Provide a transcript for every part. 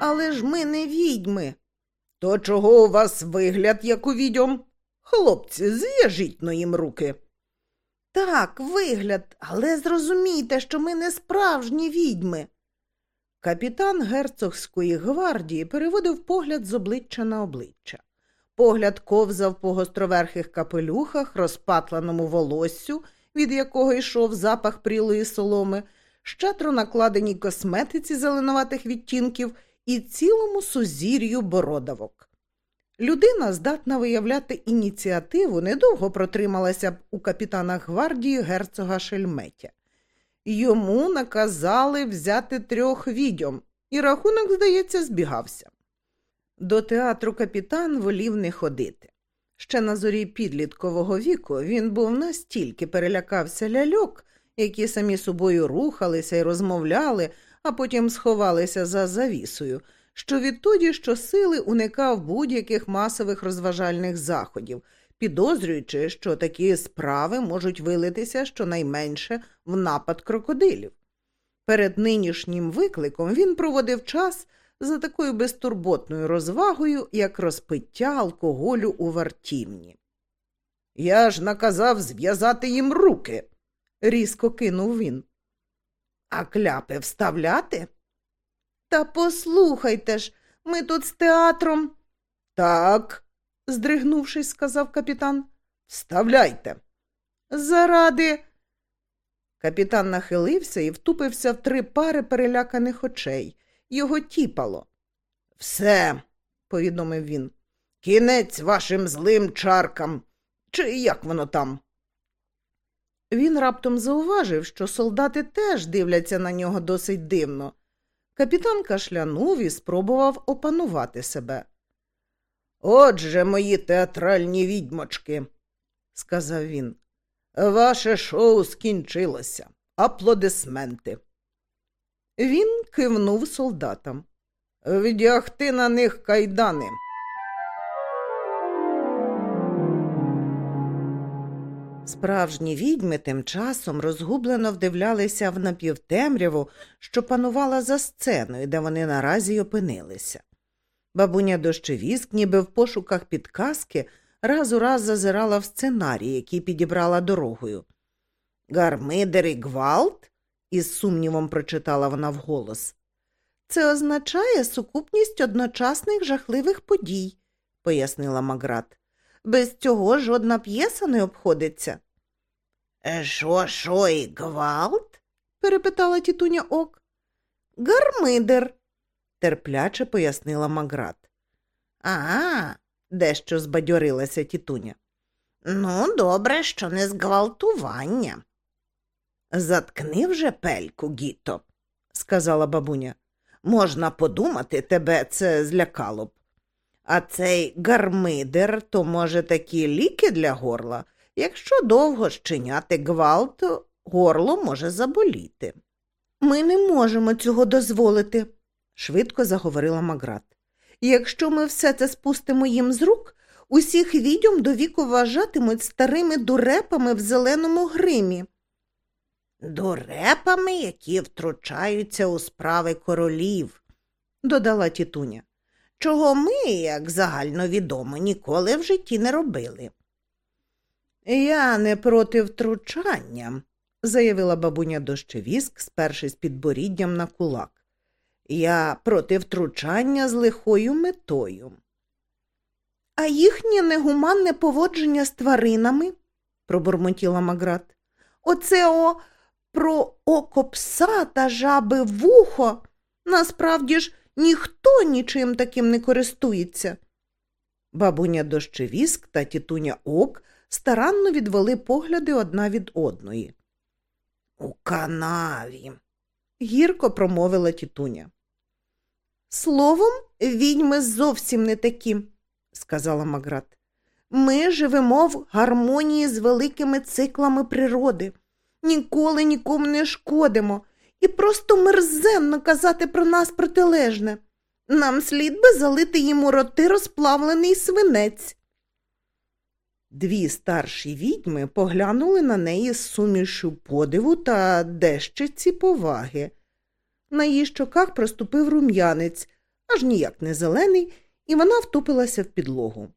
Але ж ми не відьми. То чого у вас вигляд, як у відьом? Хлопці, зв'яжіть но їм руки. Так, вигляд, але зрозумійте, що ми не справжні відьми. Капітан герцогської гвардії переводив погляд з обличчя на обличчя. Погляд ковзав по гостроверхих капелюхах, розпатленому волоссю, від якого йшов запах прілої соломи, щедро накладеній косметиці зеленуватих відтінків і цілому сузір'ю бородавок. Людина, здатна виявляти ініціативу, недовго протрималася б у капітана гвардії герцога Шельметя. Йому наказали взяти трьох відьом, і рахунок, здається, збігався. До театру капітан волів не ходити. Ще на зорі підліткового віку він був настільки перелякався ляльок, які самі собою рухалися і розмовляли, а потім сховалися за завісою, що відтоді щосили уникав будь-яких масових розважальних заходів, підозрюючи, що такі справи можуть вилитися щонайменше в напад крокодилів. Перед нинішнім викликом він проводив час за такою безтурботною розвагою, як розпиття алкоголю у вартівні. Я ж наказав зв'язати їм руки, різко кинув він. А кляпи вставляти? Та послухайте ж, ми тут з театром. Так, здригнувшись, сказав капітан. Вставляйте. Заради. Капітан нахилився і втупився в три пари переляканих очей. Його тіпало. Все, повідомив він. Кінець вашим злим чаркам. Чи як воно там? Він раптом зауважив, що солдати теж дивляться на нього досить дивно. Капітан кашлянув і спробував опанувати себе. Отже, мої театральні відьмочки, сказав він, ваше шоу скінчилося. Аплодисменти. Він кивнув солдатам. Вдягти на них кайдани. Справжні відьми тим часом розгублено вдивлялися в напівтемряву, що панувала за сценою, де вони наразі опинилися. Бабуня дощевіск, ніби в пошуках підказки, раз у раз зазирала в сценарій, який підібрала дорогою. Гармидер і гвалт? із сумнівом прочитала вона вголос. Це означає сукупність одночасних жахливих подій, пояснила Маград. Без цього жодна п'єса не обходиться. «Е, Шо, шо і гвалт? перепитала тітуня ок. Гармидер, терпляче пояснила Маград. Ага, дещо збадьорилася тітуня. Ну, добре, що не зґвалтування. Заткни вже пельку, Гіто, сказала бабуня. Можна подумати, тебе це злякало б. А цей гармидер то, може, такі ліки для горла. Якщо довго щиняти гвалт, горло може заболіти. Ми не можемо цього дозволити, швидко заговорила Маград. Якщо ми все це спустимо їм з рук, усіх відьом до віку вважатимуть старими дурепами в зеленому гримі. Дурепами, які втручаються у справи королів, додала тітуня чого ми, як загальновідомо, ніколи в житті не робили. Я не проти втручання, заявила бабуня дощевіск, спершись підборіддям на кулак. Я проти втручання з лихою метою. А їхнє негуманне поводження з тваринами, пробурмотіла Маград. Оце о про око пса та жаби вухо. Насправді ж Ніхто нічим таким не користується. Бабуня дощевіск та тітуня ок старанно відвели погляди одна від одної. У канаві, гірко промовила тітуня. Словом, відьми зовсім не такі, сказала Маград. Ми живемо в гармонії з великими циклами природи, ніколи нікому не шкодимо, і просто мерзенно казати про нас протилежне. Нам слід би залити йому роти розплавлений свинець. Дві старші відьми поглянули на неї з сумішю подиву та дещиці поваги. На її щоках проступив рум'янець, аж ніяк не зелений, і вона втупилася в підлогу.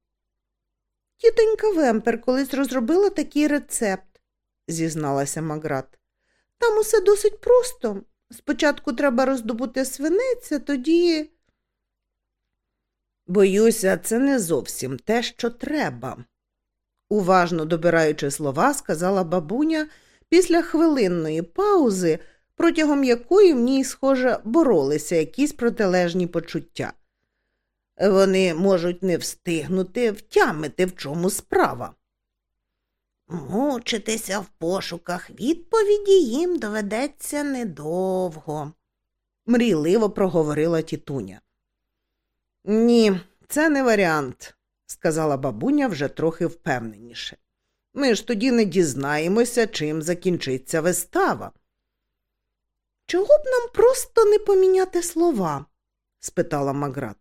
Тітонька Вемпер колись розробила такий рецепт, зізналася Маград. Там усе досить просто. Спочатку треба роздобути свинець, а тоді. Боюся, це не зовсім те, що треба, уважно добираючи слова, сказала бабуня після хвилинної паузи, протягом якої в ній, схоже, боролися якісь протилежні почуття. Вони можуть не встигнути втямити, в чому справа. Мучитися в пошуках відповіді їм доведеться недовго, мрійливо проговорила тітуня. Ні, це не варіант, сказала бабуня вже трохи впевненіше. Ми ж тоді не дізнаємося, чим закінчиться вистава. Чого б нам просто не поміняти слова? спитала Маград.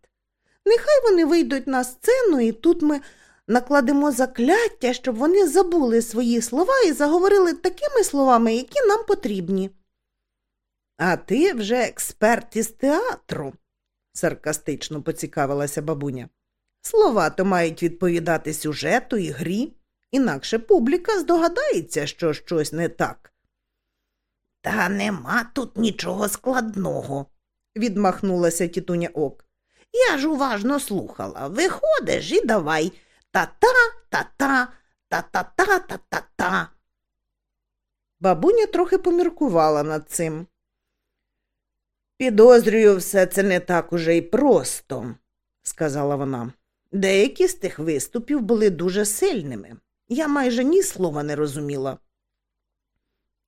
Нехай вони вийдуть на сцену, і тут ми накладемо закляття, щоб вони забули свої слова і заговорили такими словами, які нам потрібні. А ти вже експерт із театру, саркастично поцікавилася бабуня. Слова то мають відповідати сюжету і грі, інакше публіка здогадається, що щось не так. Та нема тут нічого складного, відмахнулася тітуня ок. Я ж уважно слухала. Виходиш і давай та-та, та-та, та-та-та, та-та-та. Бабуня трохи поміркувала над цим. Підозрюю, все це не так уже й просто, сказала вона. Деякі з тих виступів були дуже сильними. Я майже ні слова не розуміла.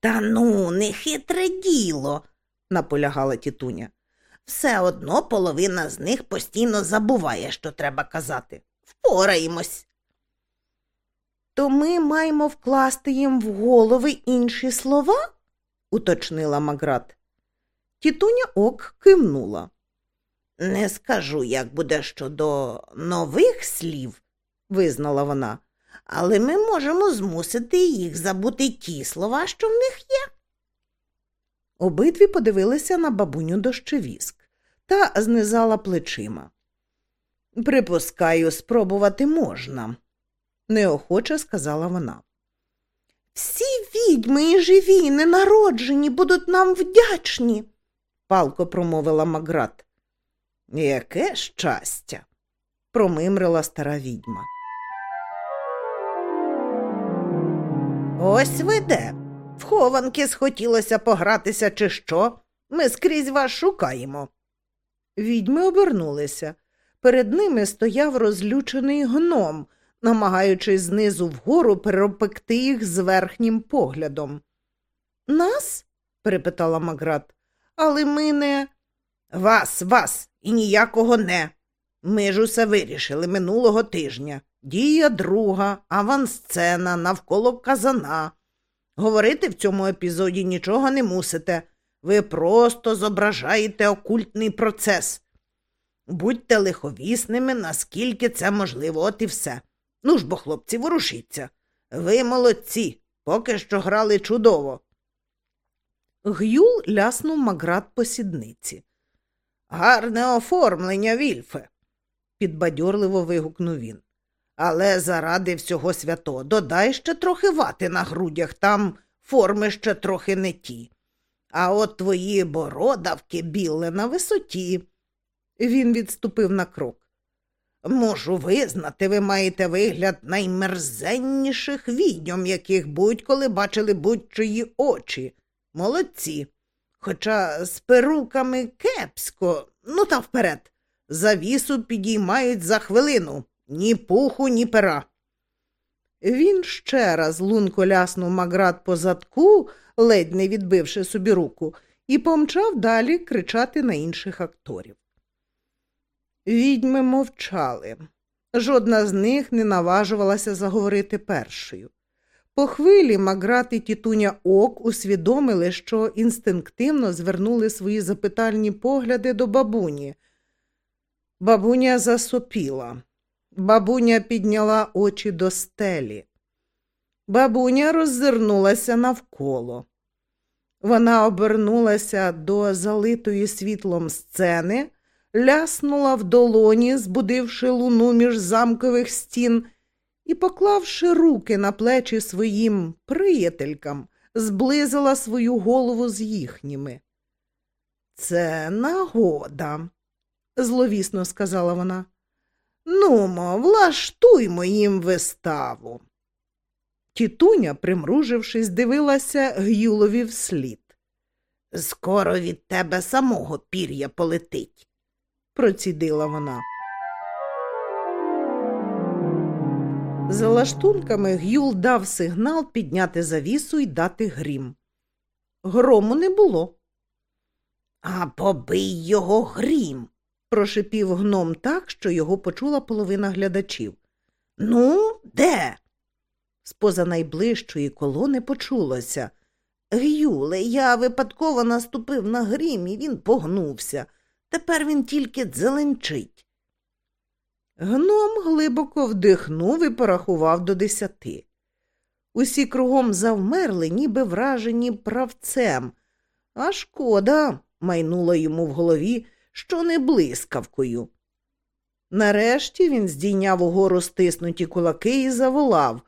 Та ну, не хитре діло, наполягала тітуня. Все одно половина з них постійно забуває, що треба казати. Впораємось. То ми маємо вкласти їм в голови інші слова? уточнила Маград. Тітуня ок кивнула. Не скажу, як буде щодо нових слів, визнала вона, але ми можемо змусити їх забути ті слова, що в них є. Обидві подивилися на бабуню дощевіск та знизала плечима. Припускаю, спробувати можна, неохоче сказала вона. Всі відьми і живі, ненароджені, будуть нам вдячні, палко промовила Маград. Яке щастя, промимрила стара відьма. Ось ви де. В хованки схотілося погратися, чи що? Ми скрізь вас шукаємо. Відьми обернулися. Перед ними стояв розлючений гном, намагаючись знизу вгору перепекти їх з верхнім поглядом. Нас? перепитала Маград. Але ми не. Вас, вас, і ніякого не. Ми ж усе вирішили минулого тижня. Дія друга, авансцена, навколо казана. Говорити в цьому епізоді нічого не мусите. Ви просто зображаєте окультний процес. Будьте лиховісними, наскільки це можливо, от і все. Ну ж бо, хлопці, ворушіться. Ви молодці, поки що грали чудово. Гюл ляснув Маград по сідниці. Гарне оформлення, Вільфе, підбадьорливо вигукнув він. Але заради всього свято додай ще трохи вати на грудях, там форми ще трохи не ті. А от твої бородавки біле на висоті. Він відступив на крок. Можу визнати, ви маєте вигляд наймерзенніших відьом, яких будь-коли бачили будь-чиї очі. Молодці. Хоча з перуками кепсько, ну та вперед. Завісу підіймають за хвилину ні пуху, ні пера. Він ще раз лунко ляснув маград по задку, ледь не відбивши собі руку, і помчав далі кричати на інших акторів. Відьми мовчали. Жодна з них не наважувалася заговорити першою. По хвилі Маград і тітуня ок усвідомили, що інстинктивно звернули свої запитальні погляди до бабуні. Бабуня засопіла. Бабуня підняла очі до стелі. Бабуня роззирнулася навколо. Вона обернулася до залитої світлом сцени, ляснула в долоні, збудивши луну між замкових стін, і, поклавши руки на плечі своїм приятелькам, зблизила свою голову з їхніми. Це нагода, зловісно сказала вона. Нумо, влаштуймо їм виставу. Тітуня, примружившись, дивилася Гюлові вслід. Скоро від тебе самого пір'я полетить, процідила вона. За лаштунками Гюл дав сигнал підняти завісу і дати грім. Грому не було. А побий його грім, прошипів гном так, що його почула половина глядачів. Ну, де? З поза найближчої колони почулося. Гюле, я випадково наступив на грім, і він погнувся. Тепер він тільки дзеленчить. Гном глибоко вдихнув і порахував до десяти. Усі кругом завмерли, ніби вражені правцем. А шкода, майнуло йому в голові, що не блискавкою. Нарешті він здійняв угору стиснуті кулаки і заволав.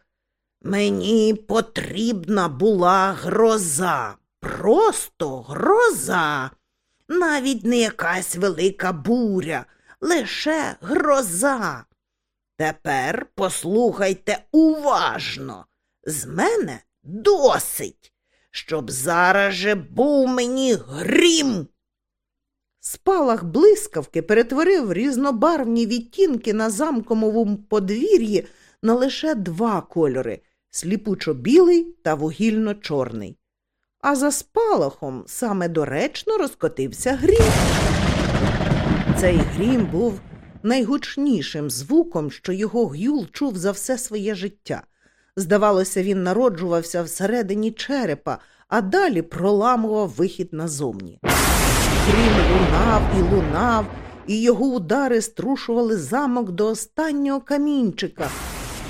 Мені потрібна була гроза, просто гроза, навіть не якась велика буря, лише гроза. Тепер послухайте уважно, з мене досить, щоб зараз же був мені грім. Спалах блискавки перетворив різнобарвні відтінки на замковому подвір'ї на лише два кольори сліпучо білий та вугільно чорний. А за спалахом саме доречно розкотився грім. Цей грім був найгучнішим звуком, що його гюл чув за все своє життя. Здавалося, він народжувався всередині черепа, а далі проламував вихід назовні. Грім лунав і лунав, і його удари струшували замок до останнього камінчика.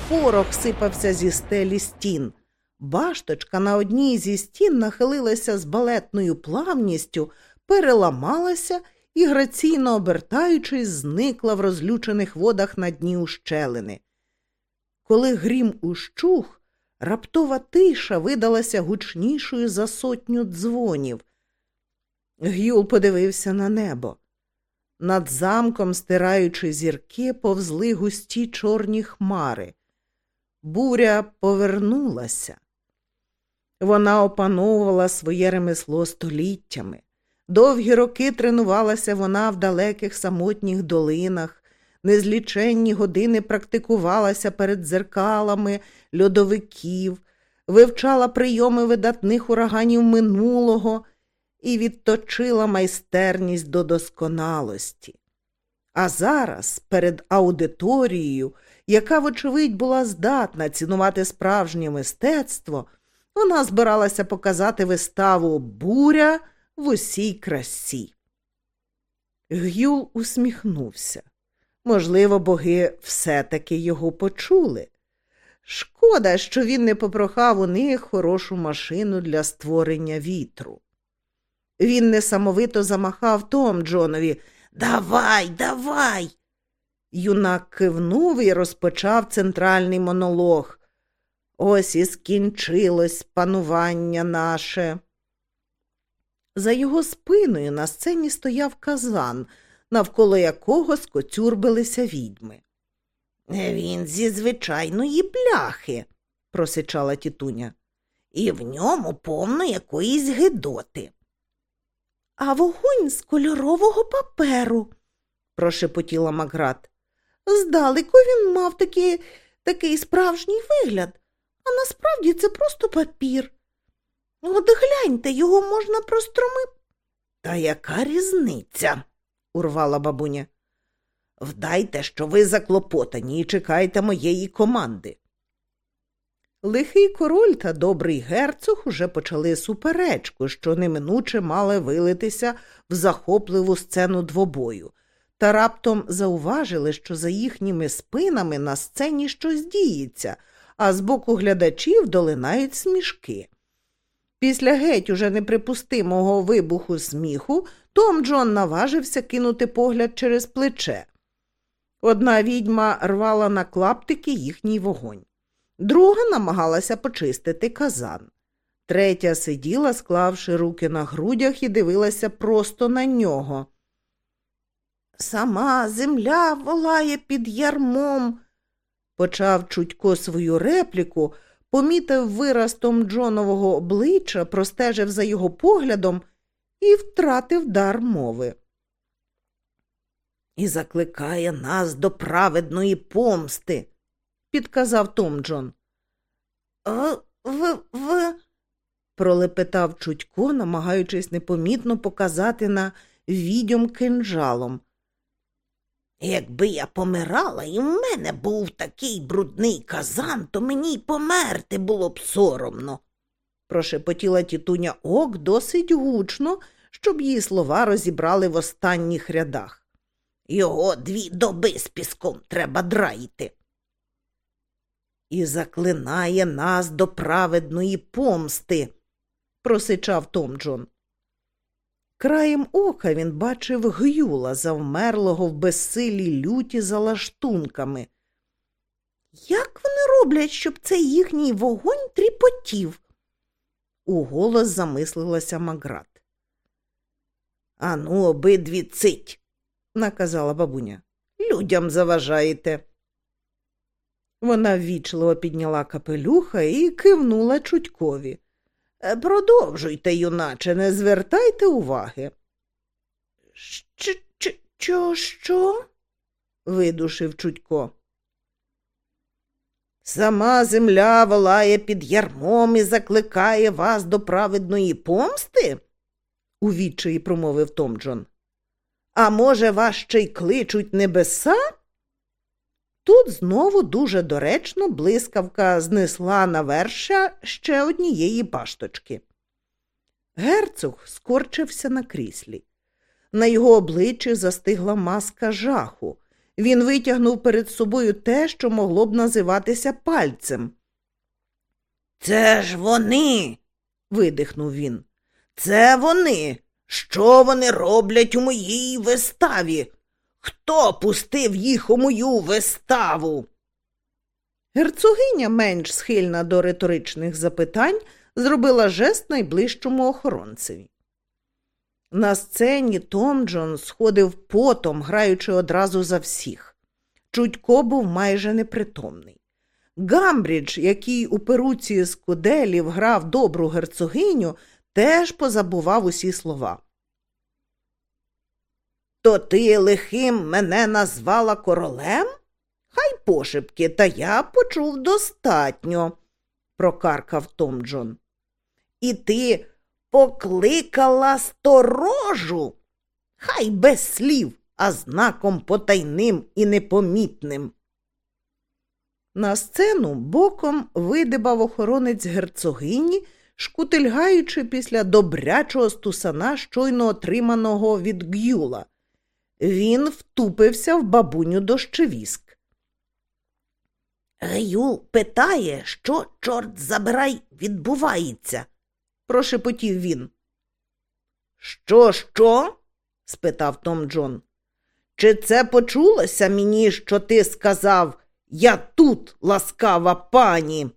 Порох сипався зі стелі стін. Башточка на одній зі стін нахилилася з балетною плавністю, переламалася і, граційно обертаючись, зникла в розлючених водах на дні ущелини. Коли грім ущух, раптова тиша видалася гучнішою за сотню дзвонів. Гюл подивився на небо. Над замком, стираючи зірки, повзли густі чорні хмари. Буря повернулася. Вона опановувала своє ремесло століттями. Довгі роки тренувалася вона в далеких самотніх долинах, незліченні години практикувалася перед дзеркалами льодовиків, вивчала прийоми видатних ураганів минулого і відточила майстерність до досконалості. А зараз перед аудиторією, яка, вочевидь, була здатна цінувати справжнє мистецтво, вона збиралася показати виставу буря в усій красі. Гюл усміхнувся. Можливо, боги все-таки його почули. Шкода, що він не попрохав у них хорошу машину для створення вітру. Він несамовито замахав Том Джонові. Давай, давай. Юнак кивнув і розпочав центральний монолог. Ось і скінчилось панування наше. За його спиною на сцені стояв казан, навколо якого скоцюрбилися відьми. Він зі звичайної бляхи, просичала тітуня, і в ньому повно якоїсь гидоти. А вогонь з кольорового паперу, прошепотіла Маград. Здалеку він мав такий, такий справжній вигляд, а насправді це просто папір. От гляньте, його можна простромити. Та яка різниця? урвала бабуня. Вдайте, що ви заклопотані і чекайте моєї команди. Лихий король та добрий герцог уже почали суперечку, що неминуче мали вилитися в захопливу сцену двобою, та раптом зауважили, що за їхніми спинами на сцені щось діється, а з боку глядачів долинають смішки. Після геть уже неприпустимого вибуху сміху Том Джон наважився кинути погляд через плече. Одна відьма рвала на клаптики їхній вогонь, друга намагалася почистити казан. Третя сиділа, склавши руки на грудях, і дивилася просто на нього. Сама земля волає під ярмом, почав Чудько свою репліку, помітив вираз Том Джонового обличчя, простежив за його поглядом і втратив дар мови. І закликає нас до праведної помсти, підказав Том Джон. В, в, в, пролепетав Чудько, намагаючись непомітно показати на відьом кинжалом. Якби я помирала і в мене був такий брудний казан, то мені й померти було б соромно. Прошепотіла тітуня ок досить гучно, щоб її слова розібрали в останніх рядах. Його дві доби з піском треба драїти. І заклинає нас до праведної помсти, просичав Том Джон. Краєм ока він бачив гюла, завмерлого в безсилій люті за лаштунками. Як вони роблять, щоб цей їхній вогонь тріпотів? Уголос замислилася Маград. Ану, обидві цить, наказала бабуня. Людям заважаєте. Вона ввічливо підняла капелюха і кивнула Чудькові. Е, продовжуйте, юначе, не звертайте уваги. Що, що, видушив Чудько. Сама земля волає під ярмом і закликає вас до праведної помсти? у відчаї промовив Том Джон. А може, вас ще й кличуть небеса? Тут знову дуже доречно блискавка знесла на верша ще однієї пашточки. Герцог скорчився на кріслі. На його обличчі застигла маска жаху. Він витягнув перед собою те, що могло б називатися пальцем. Це ж вони. видихнув він. Це вони. Що вони роблять у моїй виставі? Хто пустив їх у мою виставу? Герцогиня, менш схильна до риторичних запитань, зробила жест найближчому охоронцеві. На сцені Том Джон сходив потом, граючи одразу за всіх. Чудько був майже непритомний. Гамбрідж, який у перуці з куделів грав добру герцогиню, теж позабував усі слова. То ти лихим мене назвала королем? Хай пошепки, та я почув достатньо, прокаркав Том Джон. І ти покликала сторожу? Хай без слів, а знаком потайним і непомітним. На сцену боком видибав охоронець герцогині, шкутильгаючи після добрячого стусана, щойно отриманого від Гюла. Він втупився в бабуню дощевіск. Гюл питає, що, чорт забирай, відбувається, прошепотів він. Що, що? спитав Том Джон. Чи це почулося мені, що ти сказав Я тут, ласкава пані?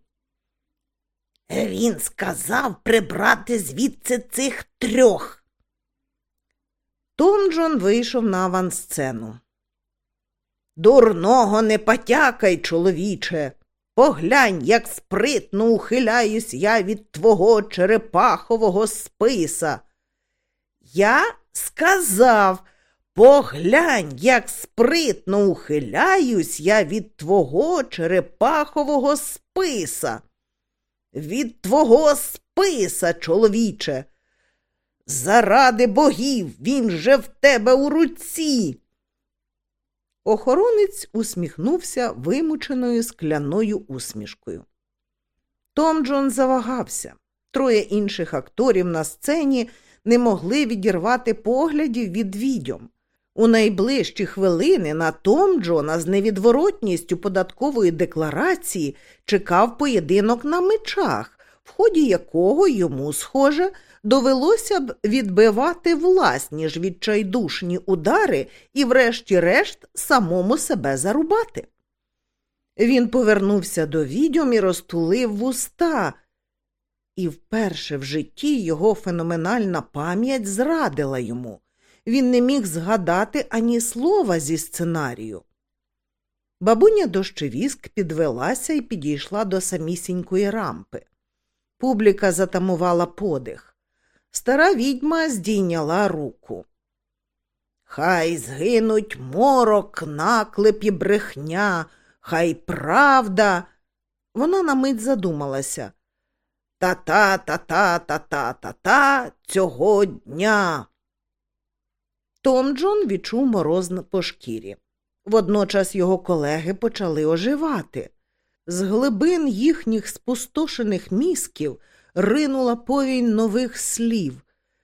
Він сказав прибрати звідси цих трьох. Том Джон вийшов на авансцену. Дурного не потякай, чоловіче. Поглянь, як спритно ухиляюсь я від твого черепахового списа. Я сказав, поглянь, як спритно ухиляюсь я від твого черепахового списа. Від твого списа, чоловіче. Заради богів, він же в тебе у руці. Охоронець усміхнувся вимученою скляною усмішкою. Том Джон завагався. Троє інших акторів на сцені не могли відірвати поглядів від відьом. У найближчі хвилини на Том Джона з невідворотністю податкової декларації чекав поєдинок на мечах, в ході якого йому, схоже, довелося б відбивати власні ж відчайдушні удари і, врешті-решт, самому себе зарубати. Він повернувся до відьом і розтулив вуста, і вперше в житті його феноменальна пам'ять зрадила йому. Він не міг згадати ані слова зі сценарію. Бабуня дощевіск підвелася і підійшла до самісінької рампи. Публіка затамувала подих. Стара відьма здійняла руку. Хай згинуть морок, наклеп і брехня, хай правда. Вона на мить задумалася. Та-та, та-та, та-та, та-та цього дня. Том Джон відчув мороз по шкірі. Водночас його колеги почали оживати. З глибин їхніх спустошених мізків ринула повінь нових слів,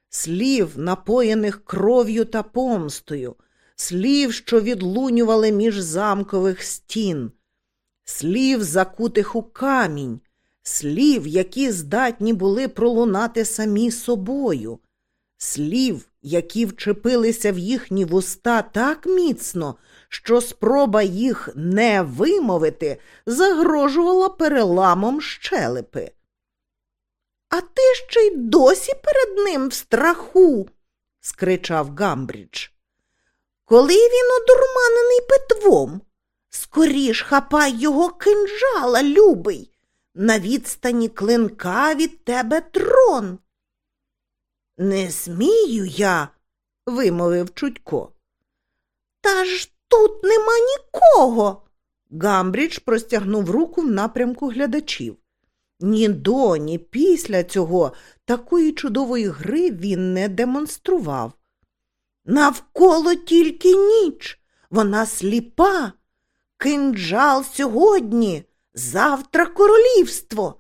слів, напоєних кров'ю та помстою, слів, що відлунювали між замкових стін, слів, закутих у камінь, слів, які здатні були пролунати самі собою, слів, які вчепилися в їхні вуста так міцно, що спроба їх не вимовити загрожувала переламом щелепи. А ти ще й досі перед ним в страху, скричав Гамбрідж. Коли він одурманений питвом, скоріш хапай його кинжала, любий, на відстані клинка від тебе трон. Не смію я, вимовив Чудько. Та ж тут нема нікого. Гамбрідж простягнув руку в напрямку глядачів. Ні до, ні після цього такої чудової гри він не демонстрував. Навколо тільки ніч, вона сліпа. Кинджал сьогодні, завтра королівство,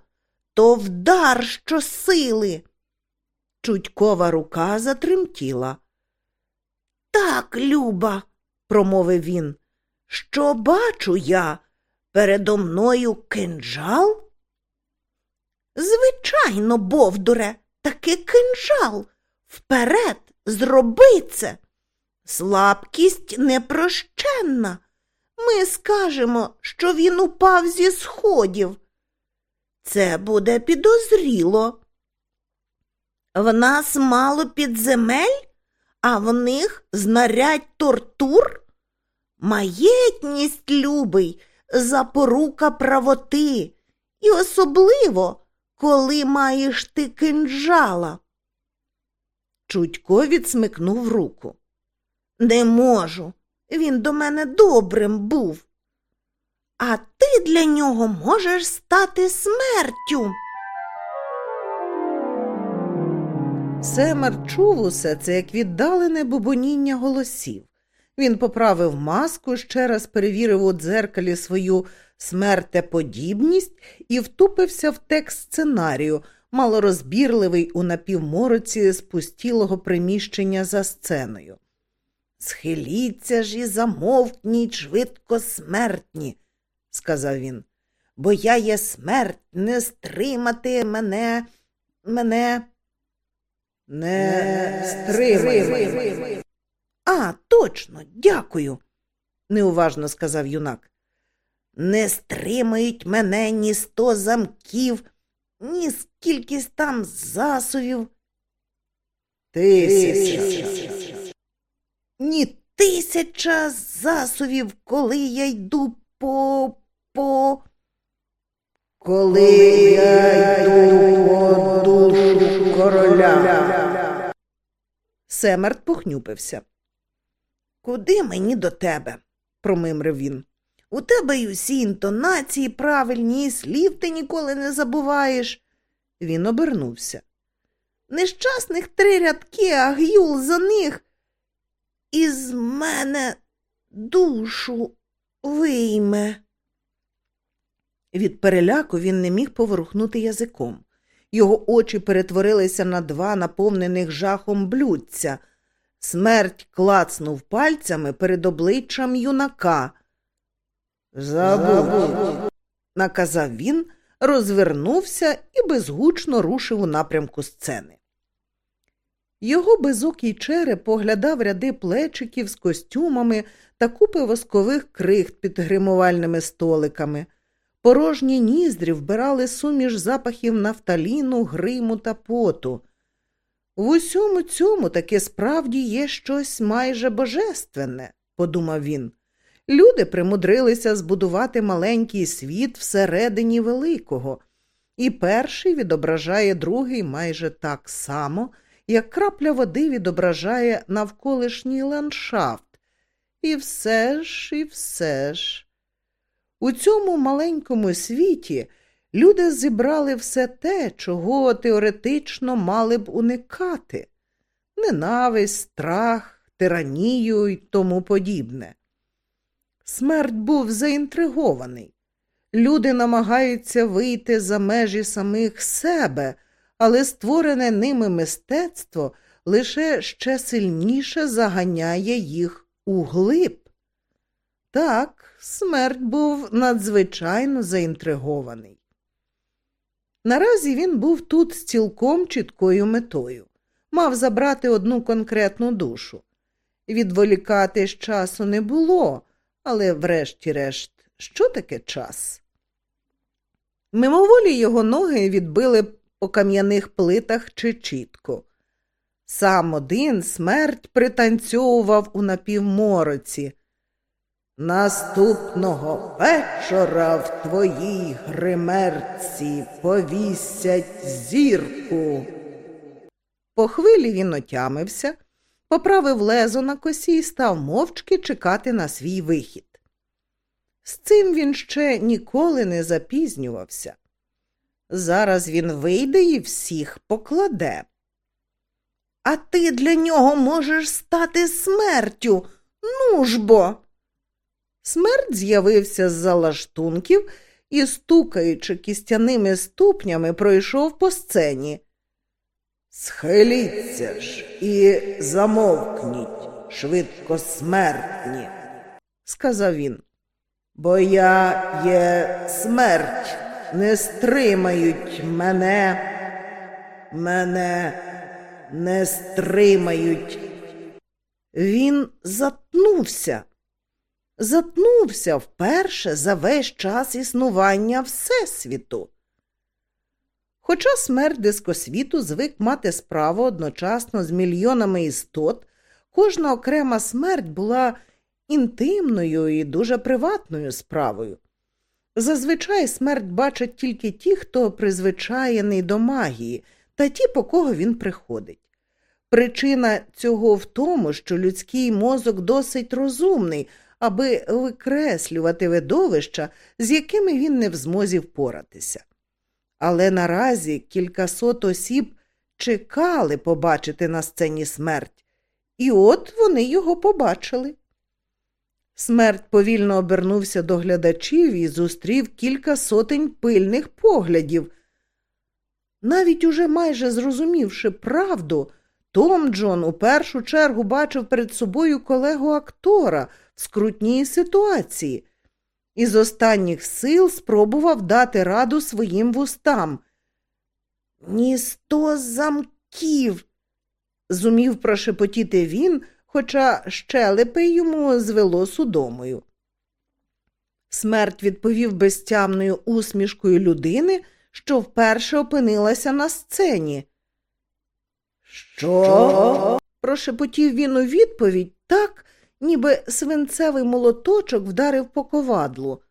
то вдар щосили. Чудькова рука затремтіла. Так, Люба, промовив він, що бачу я передо мною кинджал? Звичайно, Бовдуре, таки кинжал. Вперед, зроби це. Слабкість непрощенна. Ми скажемо, що він упав зі сходів. Це буде підозріло. В нас мало підземель, а в них знарядь тортур. Маєтність любий, запорука правоти, і особливо коли маєш ти кинджала. Чудько відсмикнув руку. Не можу. Він до мене добрим був. А ти для нього можеш стати смертю. Семер чув усе це як віддалене бубоніння голосів. Він поправив маску, ще раз перевірив у дзеркалі свою смертеподібність і втупився в текст сценарію, малорозбірливий у напівмороці спустілого приміщення за сценою. Схиліться ж і замовкніть швидко смертні, сказав він, бо я є смерть, не стримати мене, мене. Не стримай. А, точно, дякую, неуважно сказав юнак. Не стримають мене ні сто замків, ні скількись там засувів. Тисяча. Ні тисяча засувів, коли я йду по по. Коли я йду по душу короля. Семерт похнюпився. Куди мені до тебе? промимрив він. У тебе й усі інтонації правильні, і слів ти ніколи не забуваєш. Він обернувся. Нещасних три рядки, а гюл за них. Із мене душу вийме. Від переляку він не міг поворухнути язиком. Його очі перетворилися на два наповнених жахом блюдця. Смерть клацнув пальцями перед обличчям юнака. Забув, наказав він, розвернувся і безгучно рушив у напрямку сцени. Його безокий череп поглядав ряди плечиків з костюмами та купи воскових крихт під гримувальними столиками. Порожні ніздрі вбирали суміш запахів нафталіну, гриму та поту. В усьому цьому таки справді є щось майже божественне, подумав він. Люди примудрилися збудувати маленький світ всередині великого, і перший відображає другий майже так само, як крапля води відображає навколишній ландшафт. І все ж, і все ж. У цьому маленькому світі люди зібрали все те, чого теоретично мали б уникати ненависть, страх, тиранію і тому подібне. Смерть був заінтригований. Люди намагаються вийти за межі самих себе, але створене ними мистецтво лише ще сильніше заганяє їх у глиб. Так, смерть був надзвичайно заінтригований. Наразі він був тут з цілком чіткою метою, мав забрати одну конкретну душу. Відволікати з часу не було, але, врешті-решт, що таке час? Мимоволі його ноги відбили по кам'яних плитах чи чітко. Сам один смерть пританцьовував у напівмороці. Наступного вечора в твоїй гримерці повісять зірку. По хвилі він отямився, поправив лезо на косі і став мовчки чекати на свій вихід. З цим він ще ніколи не запізнювався. Зараз він вийде і всіх покладе. А ти для нього можеш стати смертю. Ну бо. Смерть з'явився з за лаштунків і, стукаючи кістяними ступнями, пройшов по сцені. Схиліться ж і замовкніть, швидко смертні, сказав він. Бо я є смерть, не стримають мене, мене не стримають. Він затнувся затнувся вперше за весь час існування Всесвіту. Хоча смерть дискосвіту звик мати справу одночасно з мільйонами істот, кожна окрема смерть була інтимною і дуже приватною справою. Зазвичай смерть бачать тільки ті, хто призвичаєний до магії, та ті, по кого він приходить. Причина цього в тому, що людський мозок досить розумний, аби викреслювати видовища, з якими він не в змозі впоратися. Але наразі кількасот осіб чекали побачити на сцені смерть, і от вони його побачили. Смерть повільно обернувся до глядачів і зустрів кілька сотень пильних поглядів. Навіть уже майже зрозумівши правду, Том Джон у першу чергу бачив перед собою колегу актора в скрутній ситуації і з останніх сил спробував дати раду своїм вустам. Ні сто замків, зумів прошепотіти він, хоча щелепи йому звело судомою. Смерть відповів безтямною усмішкою людини, що вперше опинилася на сцені. Що? прошепотів він у відповідь так, ніби свинцевий молоточок вдарив по ковадлу.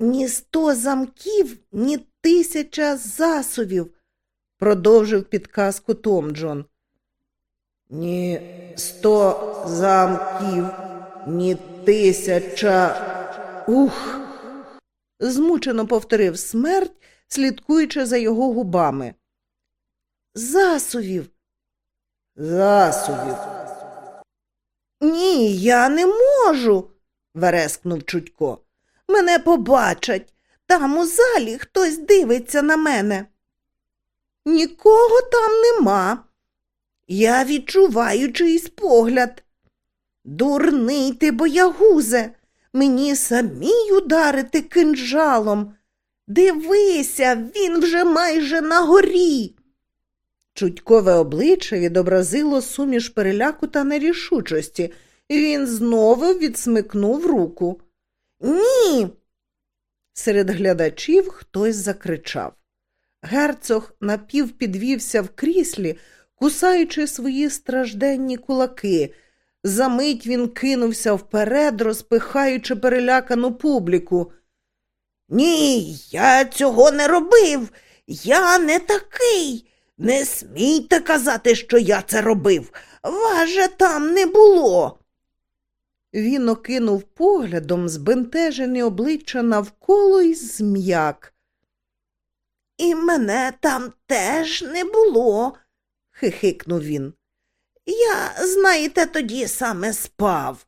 Ні сто замків, ні тисяча засувів, продовжив підказку Том Джон. Ні сто замків, ні тисяча. Ух. змучено повторив смерть, слідкуючи за його губами. Засувів. Засувів. Ні, я не можу, верескнув Чудько. Мене побачать. Там у залі хтось дивиться на мене. Нікого там нема. Я відчуваю чийсь погляд. Дурний ти, боягузе, мені самій ударити кинджалом. Дивися, він вже майже на горі. Чудькове обличчя відобразило суміш переляку та нерішучості, і він знову відсмикнув руку. Ні. Серед глядачів хтось закричав. Герцог напівпідвівся в кріслі, кусаючи свої стражденні кулаки. Замить він кинувся вперед, розпихаючи перелякану публіку. Ні, я цього не робив. Я не такий. Не смійте казати, що я це робив. Вас же там не було. Він окинув поглядом збентежене обличчя навколо і зм'як. І мене там теж не було, хихикнув він. Я, знаєте, тоді саме спав.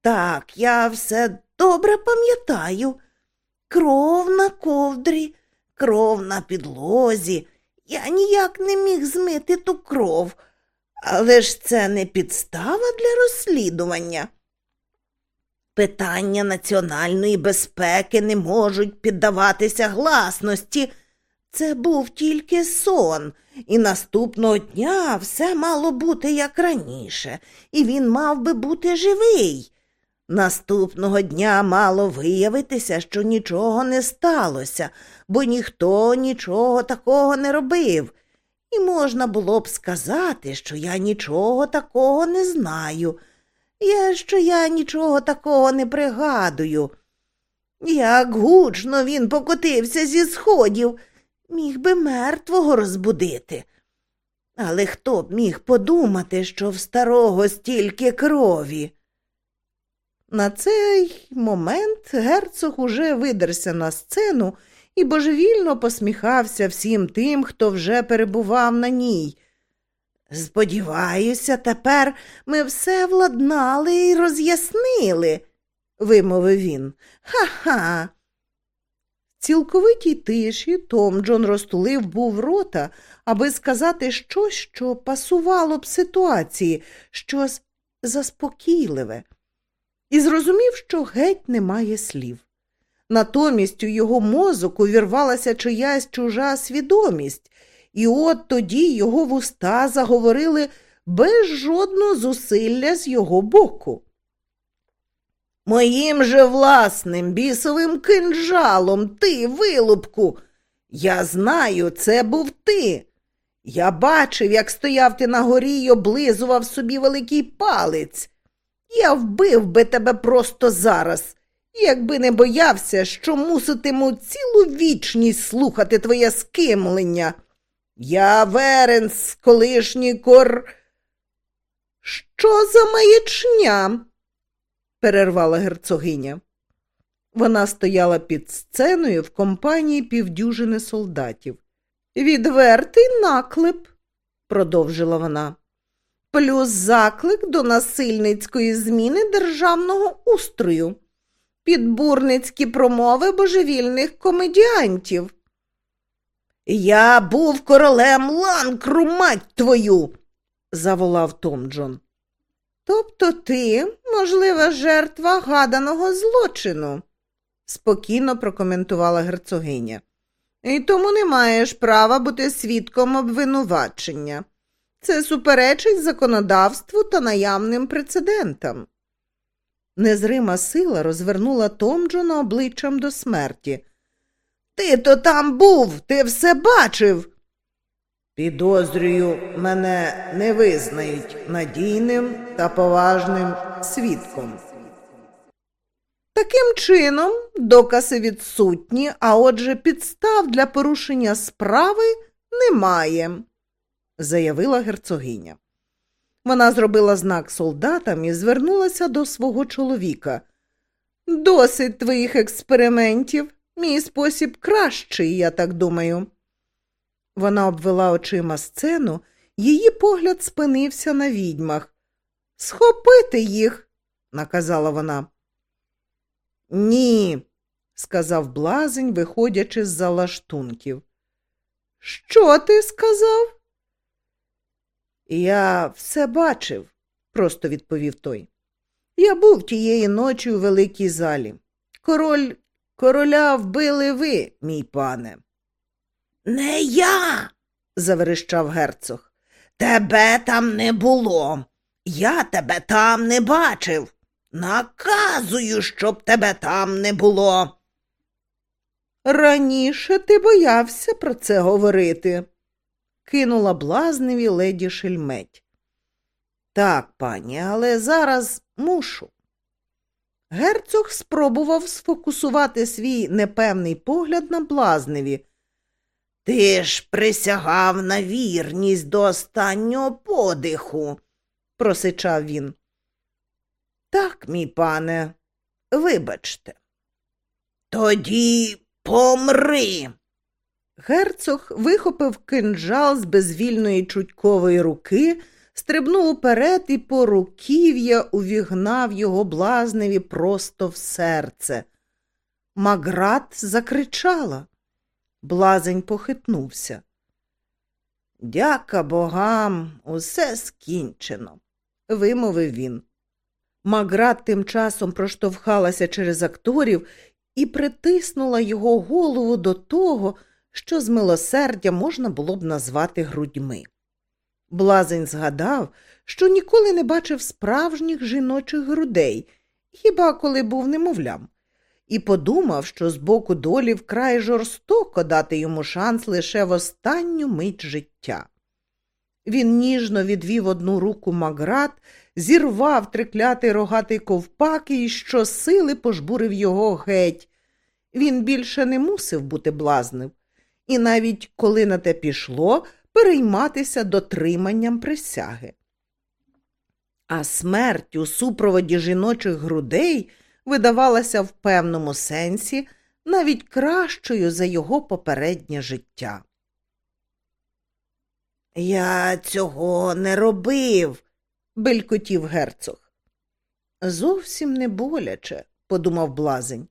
Так, я все добре пам'ятаю. Кров на ковдрі, кров на підлозі. Я ніяк не міг змити ту кров, але ж це не підстава для розслідування. Питання національної безпеки не можуть піддаватися гласності. Це був тільки сон, і наступного дня все мало бути як раніше, і він мав би бути живий. Наступного дня мало виявитися, що нічого не сталося, бо ніхто нічого такого не робив, і можна було б сказати, що я нічого такого не знаю, я, що я нічого такого не пригадую. Як гучно він покотився зі сходів, міг би мертвого розбудити. Але хто б міг подумати, що в старого стільки крові? На цей момент герцог уже видерся на сцену і божевільно посміхався всім тим, хто вже перебував на ній. Сподіваюся, тепер ми все владнали і роз'яснили, вимовив він. Ха-ха. В цілковитій тиші Том Джон розтулив був рота, аби сказати щось, що пасувало б ситуації, щось заспокійливе і зрозумів, що геть немає слів. Натомість у його мозок увірвалася чиясь чужа свідомість, і от тоді його вуста заговорили без жодного зусилля з його боку. Моїм же власним бісовим кинджалом ти, вилупку. Я знаю, це був ти. Я бачив, як стояв ти на горі й облизував собі великий палець. Я вбив би тебе просто зараз, якби не боявся, що муситиму цілу вічність слухати твоє скимлення. Я Веренс, колишній кор. Що за маячня? перервала герцогиня. Вона стояла під сценою в компанії півдюжини солдатів. Відвертий наклеп, продовжила вона плюс заклик до насильницької зміни державного устрою, підбурницькі промови божевільних комедіантів. Я був королем ланкру, мать твою, заволав Том Джон. Тобто ти, можлива жертва гаданого злочину, спокійно прокоментувала герцогиня. І тому не маєш права бути свідком обвинувачення. Це суперечить законодавству та наявним прецедентам. Незрима сила розвернула Томджона обличчям до смерті. Ти то там був, ти все бачив. Підозрюю, мене не визнають надійним та поважним свідком. Таким чином, докази відсутні, а отже, підстав для порушення справи немає заявила герцогиня. Вона зробила знак солдатам і звернулася до свого чоловіка. Досить твоїх експериментів. Мій спосіб кращий, я так думаю. Вона обвела очима сцену, її погляд спинився на відьмах. Схопити їх, наказала вона. Ні, сказав блазень, виходячи з за лаштунків. Що ти сказав? Я все бачив, просто відповів той. Я був тієї ночі у великій залі. Король Короля вбили ви, мій пане. Не я, заверещав герцог. Тебе там не було. Я тебе там не бачив. Наказую, щоб тебе там не було. Раніше ти боявся про це говорити, кинула блазневі леді шельметь. Так, пані, але зараз мушу. Герцог спробував сфокусувати свій непевний погляд на блазневі. Ти ж присягав на вірність до останнього подиху, просичав він. Так, мій пане, вибачте. Тоді помри. Герцог вихопив кинджал з безвільної чутькової руки, стрибнув уперед і по руків'я увігнав його блазневі просто в серце. Маград закричала. Блазень похитнувся. Дяка богам, усе скінчено, вимовив він. Маград тим часом проштовхалася через акторів і притиснула його голову до того, що з милосердя можна було б назвати грудьми. Блазень згадав, що ніколи не бачив справжніх жіночих грудей, хіба коли був немовлям, і подумав, що з боку долі вкрай жорстоко дати йому шанс лише в останню мить життя. Він ніжно відвів одну руку Маград, зірвав триклятий рогатий ковпак і щосили пожбурив його геть. Він більше не мусив бути блазнив, і навіть коли на те пішло, перейматися дотриманням присяги. А смерть у супроводі жіночих грудей видавалася в певному сенсі навіть кращою за його попереднє життя. Я цього не робив, белькотів герцог. Зовсім не боляче, подумав блазень.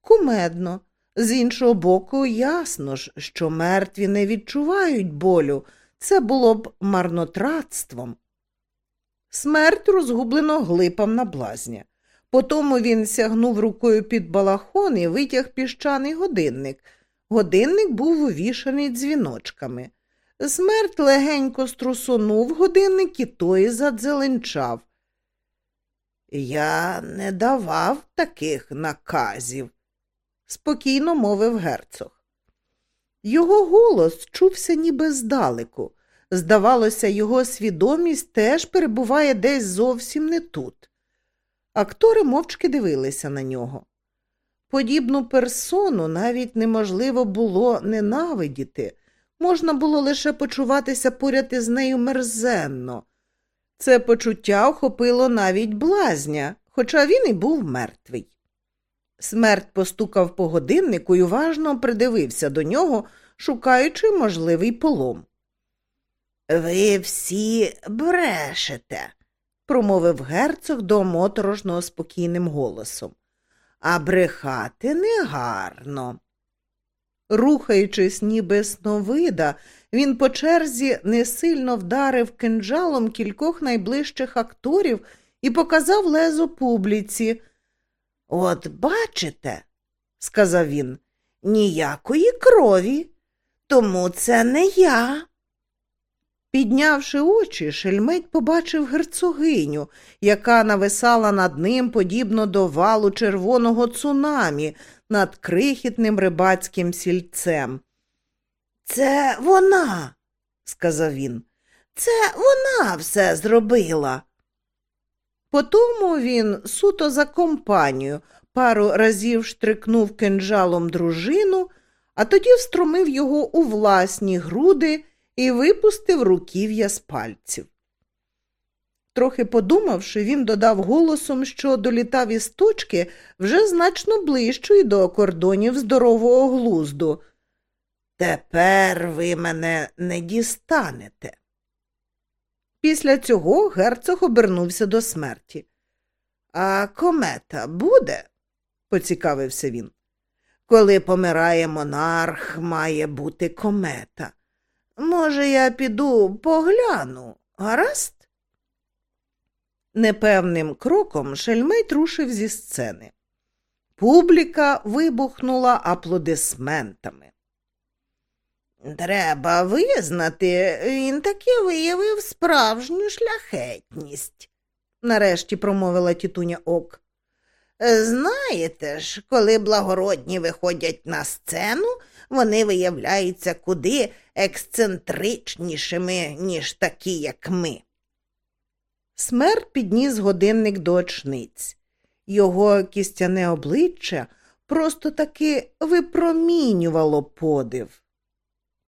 Кумедно. З іншого боку, ясно ж, що мертві не відчувають болю. Це було б марнотратством. Смерть розгублено глипав на блазня. Потому він сягнув рукою під балахон і витяг піщаний годинник. Годинник був увішаний дзвіночками. Смерть легенько струсонув годинник і той задзеленчав. Я не давав таких наказів, спокійно мовив герцог. Його голос чувся ніби здалеку. Здавалося, його свідомість теж перебуває десь зовсім не тут. Актори мовчки дивилися на нього. Подібну персону навіть неможливо було ненавидіти, можна було лише почуватися поряд із нею мерзенно. Це почуття охопило навіть блазня, хоча він і був мертвий. Смерть постукав по годиннику і уважно придивився до нього, шукаючи можливий полом. Ви всі брешете, промовив герцог до моторошного спокійним голосом. А брехати негарно. Рухаючись, ніби сновида, він по черзі несильно вдарив кинджалом кількох найближчих акторів і показав лезо публіці. От бачите, сказав він, ніякої крові, тому це не я. Піднявши очі, шельмедь побачив герцогиню, яка нависала над ним подібно до валу червоного цунамі над крихітним рибацьким сільцем. Це вона, сказав він. Це вона все зробила. Потому він суто за компанію пару разів штрикнув кинджалом дружину, а тоді встромив його у власні груди і випустив руків'я з пальців. Трохи подумавши, він додав голосом, що долітав із точки вже значно ближчої до кордонів здорового глузду. Тепер ви мене не дістанете. Після цього герцог обернувся до смерті. А комета буде? поцікавився він. Коли помирає монарх, має бути комета. Може, я піду погляну, гаразд? Непевним кроком шельмейт рушив зі сцени. Публіка вибухнула аплодисментами. Треба визнати, він таки виявив справжню шляхетність, нарешті промовила тітуня Ок. Знаєте ж, коли благородні виходять на сцену, вони виявляються куди ексцентричнішими, ніж такі, як ми. Смерть підніс годинник до очниць. Його кістяне обличчя просто таки випромінювало подив.